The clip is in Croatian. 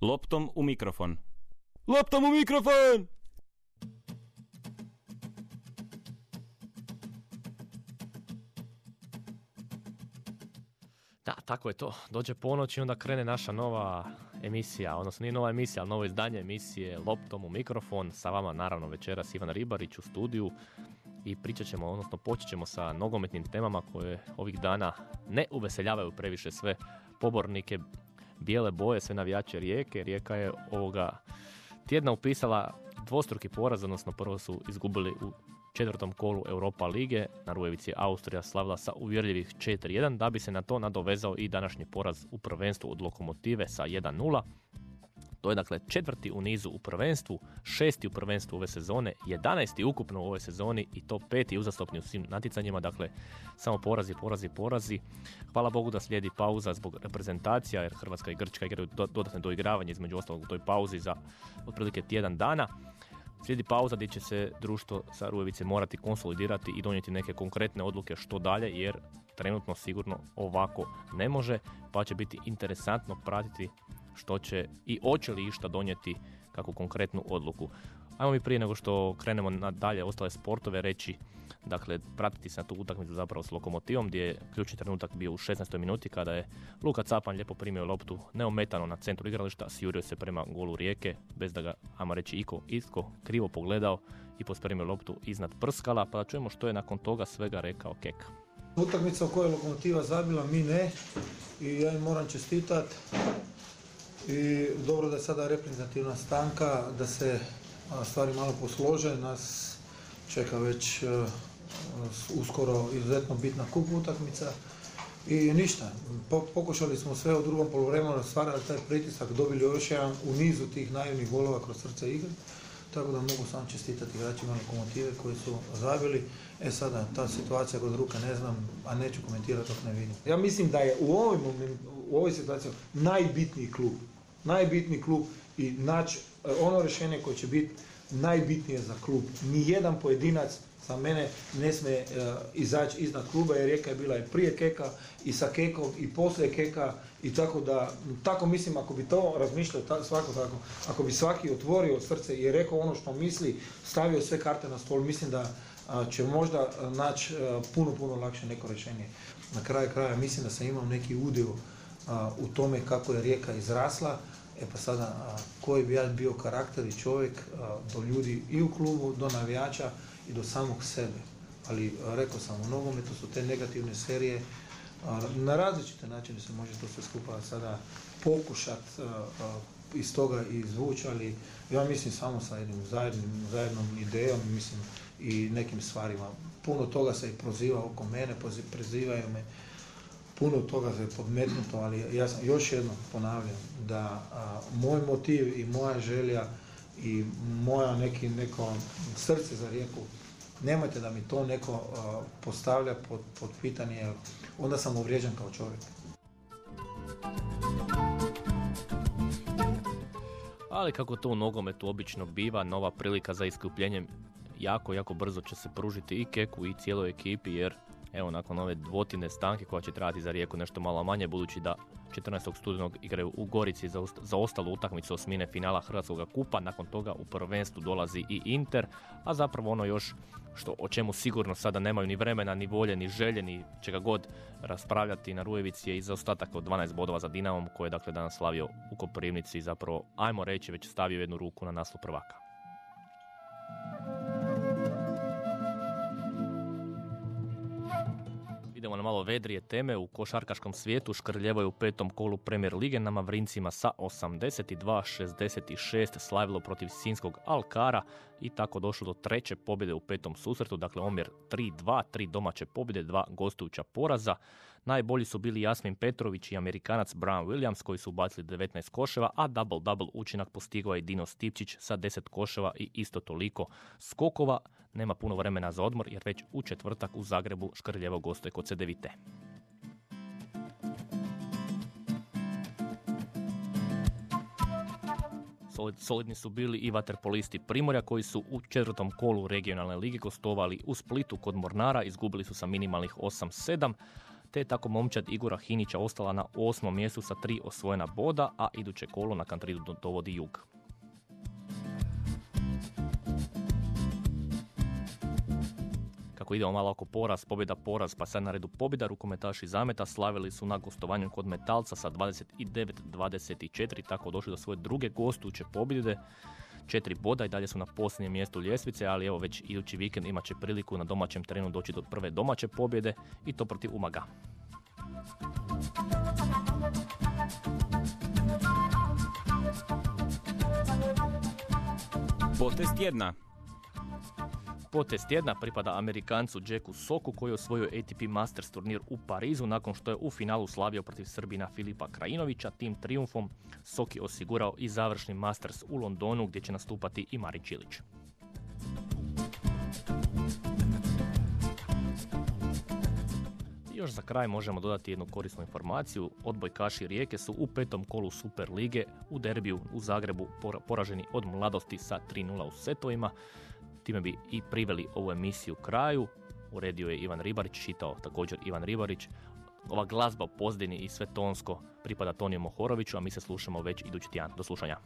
Loptom u mikrofon. Loptom u mikrofon! Da, tako je to. Dođe ponoć i onda krene naša nova emisija, odnosno nije nova emisija, ali novo izdanje emisije Loptom u mikrofon. Sa vama naravno večeras Ivan Ribarić u studiju i pričat ćemo, odnosno počet ćemo sa nogometnim temama koje ovih dana ne uveseljavaju previše sve pobornike bijele boje, sve navijače Rijeke. Rijeka je ovoga tjedna upisala dvostruki poraz, odnosno prvo su izgubili u četvrtom kolu Europa lige. Na Rujevici Austrija slavila sa uvjerljivih 4-1, da bi se na to nadovezao i današnji poraz u prvenstvu od Lokomotive sa 1-0. To je dakle četvrti u nizu u prvenstvu, šesti u prvenstvu ove sezone, jedanesti ukupno u ovoj sezoni i to peti uzastopni u svim natjecanjima, dakle samo porazi, porazi, porazi. Hvala Bogu da slijedi pauza zbog reprezentacija jer Hrvatska i Grčka igraju dodatne doigravanje između ostalog u toj pauzi za otprilike tjedan dana. Slijedi pauza gdje će se društvo sa Rujevice morati konsolidirati i donijeti neke konkretne odluke što dalje jer trenutno sigurno ovako ne može pa će biti interesantno pratiti što će i hoće li išta donijeti kako konkretnu odluku. Ajmo mi prije nego što krenemo na dalje ostale sportove reći, dakle, pratiti se na tu utakmicu zapravo s lokomotivom gdje je ključni trenutak bio u 16. minuti kada je Luka Capan lijepo primio loptu neometano na centru igrališta, sjurio se prema golu Rijeke bez da ga, ajmo reći, iko isko krivo pogledao i pospremio loptu iznad prskala, pa da čujemo što je nakon toga svega rekao Kek. Utakmica u kojoj je lokomotiva zabila, mi ne. I ja im moram čestitati i dobro da je sada reprezentativna stanka, da se stvari malo poslože. Nas čeka već e, uskoro izuzetno bitna kup utakmica. I ništa, pokušali smo sve u drugom poluvremenu stvarali taj pritisak, dobili još jedan u nizu tih naivnih golova kroz srce igre. Tako da mogu samo čestitati igračima lokomotive koji su zabili. E sada, ta situacija kod ruka ne znam, a neću komentirati dok ne vidim. Ja mislim da je u ovoj, u ovoj situaciji najbitniji klub najbitniji klub i naći e, ono rješenje koje će biti najbitnije za klub. Ni jedan pojedinac za mene ne smije uh, izaći iznad kluba jer Rijeka je bila i prije Keka i sa Kekom i poslije Keka i tako da, tako mislim ako bi to razmišljao svako tako, ako bi svaki otvorio srce i rekao ono što misli, stavio sve karte na stol, mislim da će možda naći puno, puno lakše neko rješenje. Na kraju kraja mislim da sam imao neki udio u tome kako je rijeka izrasla. E pa sada, koji bi ja bio karakter i čovjek do ljudi i u klubu, do navijača i do samog sebe. Ali rekao sam, u nogometu su te negativne serije na različite načine se može to sve skupa sada pokušat iz toga izvući, ali ja mislim samo sa jednim zajednom idejom, mislim i nekim stvarima. Puno toga se i proziva oko mene, prozivaju me puno toga se podmetnuto, ali ja sam još jednom ponavljam da moj motiv i moja želja i moja neki neko srce za rijeku nemojte da mi to neko postavlja pod, pod pitanje onda sam uvrijeđen kao čovjek. Ali kako to u nogometu obično biva, nova prilika za iskupljenjem jako, jako brzo će se pružiti i Keku i cijeloj ekipi jer evo nakon ove dvotine stanke koja će trajati za Rijeku nešto malo manje budući da 14. studenog igraju u Gorici za, za ostalu utakmicu osmine finala Hrvatskog kupa, nakon toga u prvenstvu dolazi i Inter, a zapravo ono još što o čemu sigurno sada nemaju ni vremena, ni volje, ni želje, ni čega god raspravljati na Rujevici je i zaostatak od 12 bodova za Dinamom koji je dakle danas slavio u Koprivnici i zapravo ajmo reći već stavio jednu ruku na naslov prvaka. Idemo na malo vedrije teme. U košarkaškom svijetu škrljevaju u petom kolu Premier Lige na Mavrincima sa 82-66 slavilo protiv Sinskog Alkara i tako došlo do treće pobjede u petom susretu, dakle omjer 3-2, tri domaće pobjede, dva gostujuća poraza. Najbolji su bili Jasmin Petrović i Amerikanac Brian Williams koji su ubacili 19 koševa, a double-double učinak postigao je Dino Stipčić sa 10 koševa i isto toliko skokova. Nema puno vremena za odmor jer već u četvrtak u Zagrebu Škrljevo gostuje kod Cedevite. solidni su bili i vaterpolisti Primorja koji su u četvrtom kolu regionalne lige gostovali u Splitu kod Mornara, izgubili su sa minimalnih 8-7. Te je tako momčad Igora Hinića ostala na osmom mjestu sa tri osvojena boda, a iduće kolo na kantridu dovodi Jug. Kako idemo malo oko poraz, pobjeda poraz, pa sad na redu pobjeda, rukometaši Zameta slavili su na gostovanju kod Metalca sa 29-24, tako došli do svoje druge gostujuće pobjede četiri boda i dalje su na posljednjem mjestu ljestvice, ali evo već idući vikend imat će priliku na domaćem terenu doći do prve domaće pobjede i to protiv Umaga. Potest tjedna. Potest tjedna pripada Amerikancu Jacku Soku koji je osvojio ATP Masters turnir u Parizu nakon što je u finalu slavio protiv Srbina Filipa Krajinovića. Tim triumfom Sok je osigurao i završni Masters u Londonu gdje će nastupati i Marin Čilić. Još za kraj možemo dodati jednu korisnu informaciju. Odbojkaši Rijeke su u petom kolu Super Lige u derbiju u Zagrebu poraženi od mladosti sa 3-0 u setovima. Time bi i priveli ovu emisiju kraju. Uredio je Ivan Ribarić, čitao također Ivan Ribarić. Ova glazba pozdini i sve tonsko pripada Toniju Mohoroviću, a mi se slušamo već idući tjedan. Do slušanja.